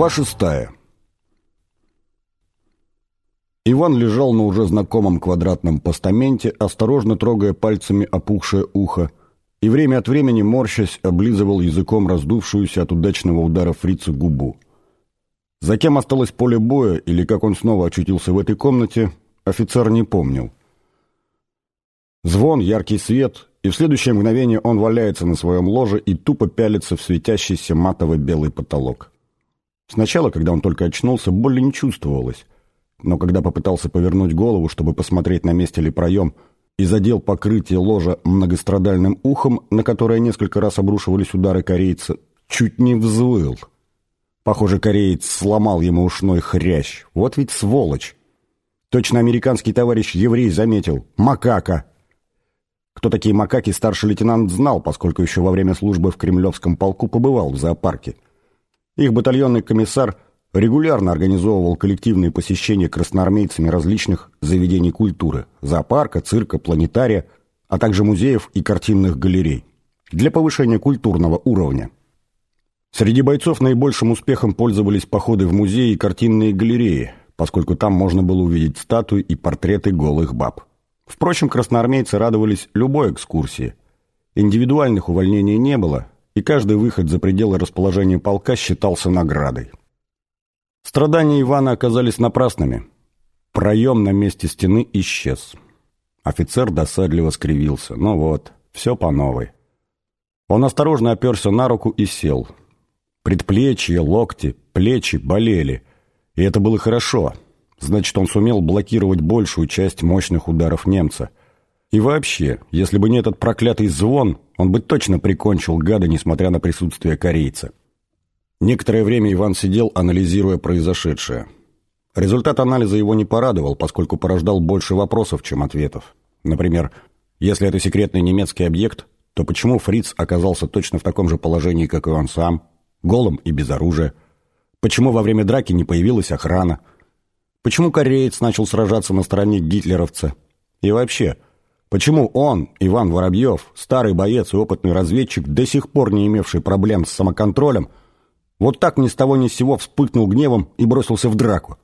Глава шестая. Иван лежал на уже знакомом квадратном постаменте, осторожно трогая пальцами опухшее ухо, и время от времени, морщась, облизывал языком раздувшуюся от удачного удара фрица губу. За кем осталось поле боя, или как он снова очутился в этой комнате, офицер не помнил. Звон, яркий свет, и в следующее мгновение он валяется на своем ложе и тупо пялится в светящийся матовый белый потолок. Сначала, когда он только очнулся, боли не чувствовалось, но когда попытался повернуть голову, чтобы посмотреть, на месте ли проем, и задел покрытие ложа многострадальным ухом, на которое несколько раз обрушивались удары корейца, чуть не взвыл. Похоже, кореец сломал ему ушной хрящ. Вот ведь сволочь! Точно американский товарищ еврей заметил. Макака! Кто такие макаки, старший лейтенант знал, поскольку еще во время службы в Кремлевском полку побывал в зоопарке. Их батальонный комиссар регулярно организовывал коллективные посещения красноармейцами различных заведений культуры – зоопарка, цирка, планетария, а также музеев и картинных галерей для повышения культурного уровня. Среди бойцов наибольшим успехом пользовались походы в музеи и картинные галереи, поскольку там можно было увидеть статуи и портреты голых баб. Впрочем, красноармейцы радовались любой экскурсии. Индивидуальных увольнений не было, и каждый выход за пределы расположения полка считался наградой. Страдания Ивана оказались напрасными. Проем на месте стены исчез. Офицер досадливо скривился. Ну вот, все по новой. Он осторожно оперся на руку и сел. Предплечья, локти, плечи болели. И это было хорошо. Значит, он сумел блокировать большую часть мощных ударов немца. И вообще, если бы не этот проклятый звон, он бы точно прикончил гада, несмотря на присутствие корейца. Некоторое время Иван сидел, анализируя произошедшее. Результат анализа его не порадовал, поскольку порождал больше вопросов, чем ответов. Например, если это секретный немецкий объект, то почему Фриц оказался точно в таком же положении, как и он сам, голым и без оружия? Почему во время драки не появилась охрана? Почему кореец начал сражаться на стороне гитлеровца? И вообще, почему он, Иван Воробьев, старый боец и опытный разведчик, до сих пор не имевший проблем с самоконтролем, вот так ни с того ни с сего вспыхнул гневом и бросился в драку?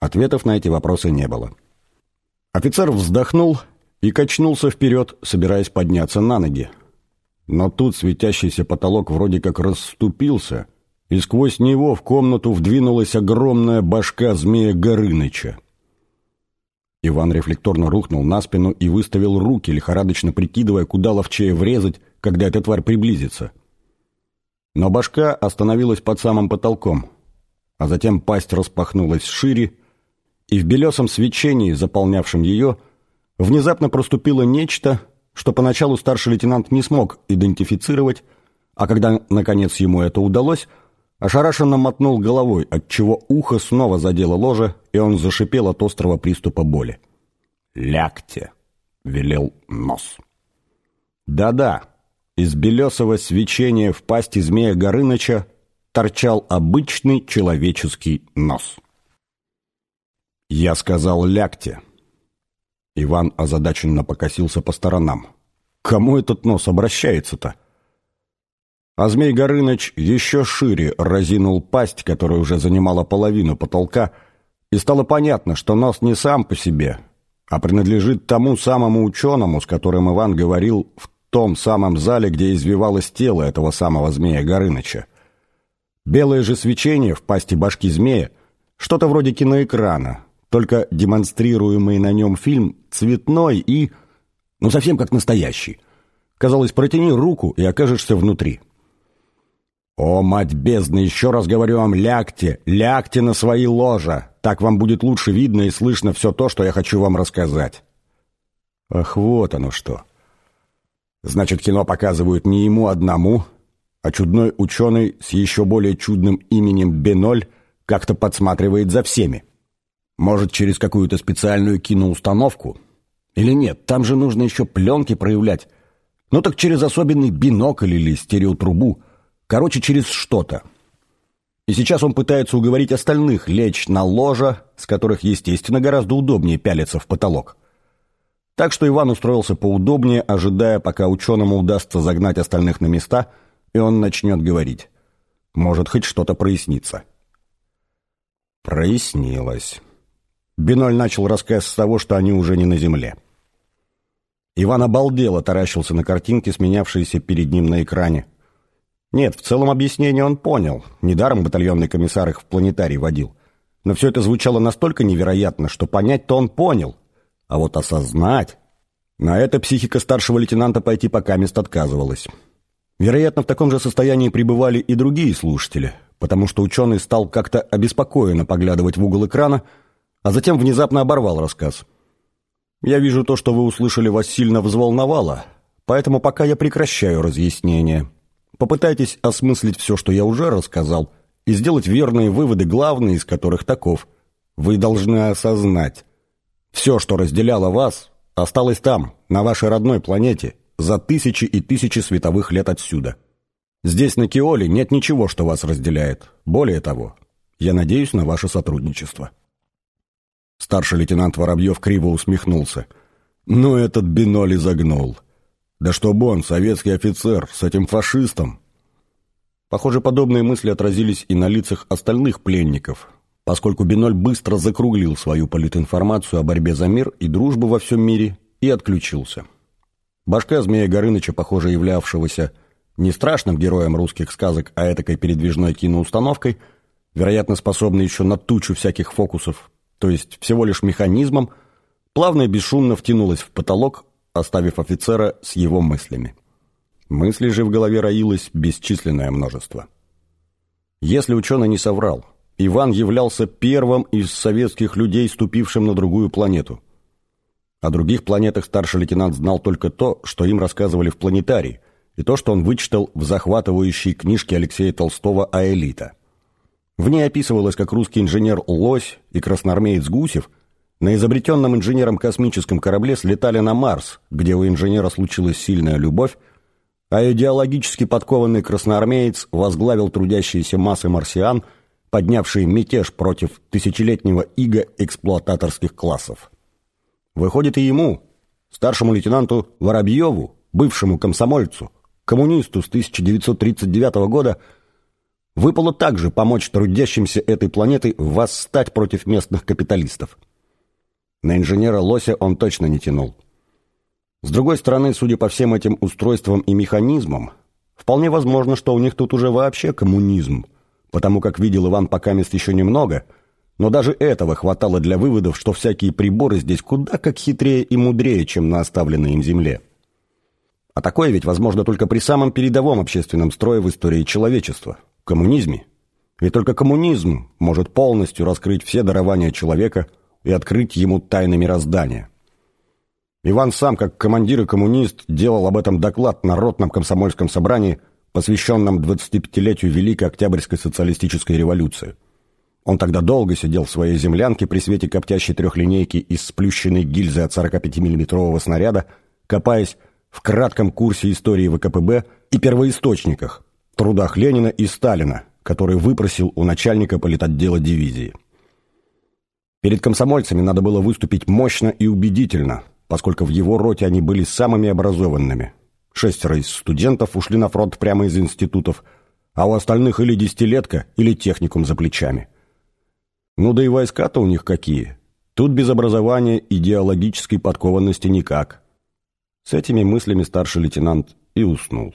Ответов на эти вопросы не было. Офицер вздохнул и качнулся вперед, собираясь подняться на ноги. Но тут светящийся потолок вроде как расступился — и сквозь него в комнату вдвинулась огромная башка змея Горыныча. Иван рефлекторно рухнул на спину и выставил руки, лихорадочно прикидывая, куда ловчее врезать, когда эта тварь приблизится. Но башка остановилась под самым потолком, а затем пасть распахнулась шире, и в белесом свечении, заполнявшем ее, внезапно проступило нечто, что поначалу старший лейтенант не смог идентифицировать, а когда, наконец, ему это удалось – Ошарашенно мотнул головой, отчего ухо снова задело ложе, и он зашипел от острого приступа боли. «Лягте!» — велел нос. «Да-да!» Из белесого свечения в пасти змея Горыныча торчал обычный человеческий нос. «Я сказал, лягте!» Иван озадаченно покосился по сторонам. «Кому этот нос обращается-то?» А Змей Горыныч еще шире разинул пасть, которая уже занимала половину потолка, и стало понятно, что нос не сам по себе, а принадлежит тому самому ученому, с которым Иван говорил в том самом зале, где извивалось тело этого самого Змея Горыныча. Белое же свечение в пасти башки змея — что-то вроде киноэкрана, только демонстрируемый на нем фильм цветной и... ну совсем как настоящий. Казалось, протяни руку и окажешься внутри. «О, мать бездны, еще раз говорю вам, лягте, лягте на свои ложа, так вам будет лучше видно и слышно все то, что я хочу вам рассказать». Ах, вот оно что. Значит, кино показывают не ему одному, а чудной ученый с еще более чудным именем Беноль как-то подсматривает за всеми. Может, через какую-то специальную киноустановку? Или нет, там же нужно еще пленки проявлять. Ну так через особенный бинокль или стереотрубу – Короче, через что-то. И сейчас он пытается уговорить остальных лечь на ложа, с которых, естественно, гораздо удобнее пялиться в потолок. Так что Иван устроился поудобнее, ожидая, пока ученому удастся загнать остальных на места, и он начнет говорить. Может, хоть что-то прояснится. Прояснилось. Биноль начал рассказ с того, что они уже не на земле. Иван обалдело таращился на картинки, сменявшиеся перед ним на экране. Нет, в целом объяснение он понял. Недаром батальонный комиссар их в планетарий водил. Но все это звучало настолько невероятно, что понять-то он понял. А вот осознать... На это психика старшего лейтенанта пойти пока мест отказывалась. Вероятно, в таком же состоянии пребывали и другие слушатели, потому что ученый стал как-то обеспокоенно поглядывать в угол экрана, а затем внезапно оборвал рассказ. «Я вижу, то, что вы услышали, вас сильно взволновало, поэтому пока я прекращаю разъяснение. Попытайтесь осмыслить все, что я уже рассказал, и сделать верные выводы, главные из которых таков. Вы должны осознать, все, что разделяло вас, осталось там, на вашей родной планете, за тысячи и тысячи световых лет отсюда. Здесь, на Киоле, нет ничего, что вас разделяет. Более того, я надеюсь на ваше сотрудничество». Старший лейтенант Воробьев криво усмехнулся. «Ну, этот Биноли загнул. Да чтоб он, советский офицер, с этим фашистом!» Похоже, подобные мысли отразились и на лицах остальных пленников, поскольку Биноль быстро закруглил свою политинформацию о борьбе за мир и дружбу во всем мире и отключился. Башка Змея Горыныча, похоже, являвшегося не страшным героем русских сказок, а этакой передвижной киноустановкой, вероятно, способной еще на тучу всяких фокусов, то есть всего лишь механизмом, плавно и бесшумно втянулась в потолок, оставив офицера с его мыслями. Мыслей же в голове роилось бесчисленное множество. Если ученый не соврал, Иван являлся первым из советских людей, ступившим на другую планету. О других планетах старший лейтенант знал только то, что им рассказывали в планетарии, и то, что он вычитал в захватывающей книжке Алексея Толстого «Аэлита». В ней описывалось, как русский инженер Лось и красноармеец Гусев на изобретенном инженером космическом корабле слетали на Марс, где у инженера случилась сильная любовь, а идеологически подкованный красноармеец возглавил трудящиеся массы марсиан, поднявшие мятеж против тысячелетнего ига эксплуататорских классов. Выходит и ему, старшему лейтенанту Воробьеву, бывшему комсомольцу, коммунисту с 1939 года, выпало также помочь трудящимся этой планеты восстать против местных капиталистов. На инженера Лося он точно не тянул. С другой стороны, судя по всем этим устройствам и механизмам, вполне возможно, что у них тут уже вообще коммунизм, потому как видел Иван пока мест еще немного, но даже этого хватало для выводов, что всякие приборы здесь куда как хитрее и мудрее, чем на оставленной им земле. А такое ведь возможно только при самом передовом общественном строе в истории человечества – коммунизме. И только коммунизм может полностью раскрыть все дарования человека и открыть ему тайны мироздания. Иван сам, как командир и коммунист, делал об этом доклад на ротном комсомольском собрании, посвященном 25-летию Великой Октябрьской социалистической революции. Он тогда долго сидел в своей землянке при свете коптящей трехлинейки из сплющенной гильзы от 45 миллиметрового снаряда, копаясь в кратком курсе истории ВКПБ и первоисточниках, трудах Ленина и Сталина, который выпросил у начальника политотдела дивизии. Перед комсомольцами надо было выступить мощно и убедительно, поскольку в его роте они были самыми образованными. Шестеро из студентов ушли на фронт прямо из институтов, а у остальных или десятилетка, или техникум за плечами. Ну да и войска-то у них какие. Тут без образования идеологической подкованности никак. С этими мыслями старший лейтенант и уснул.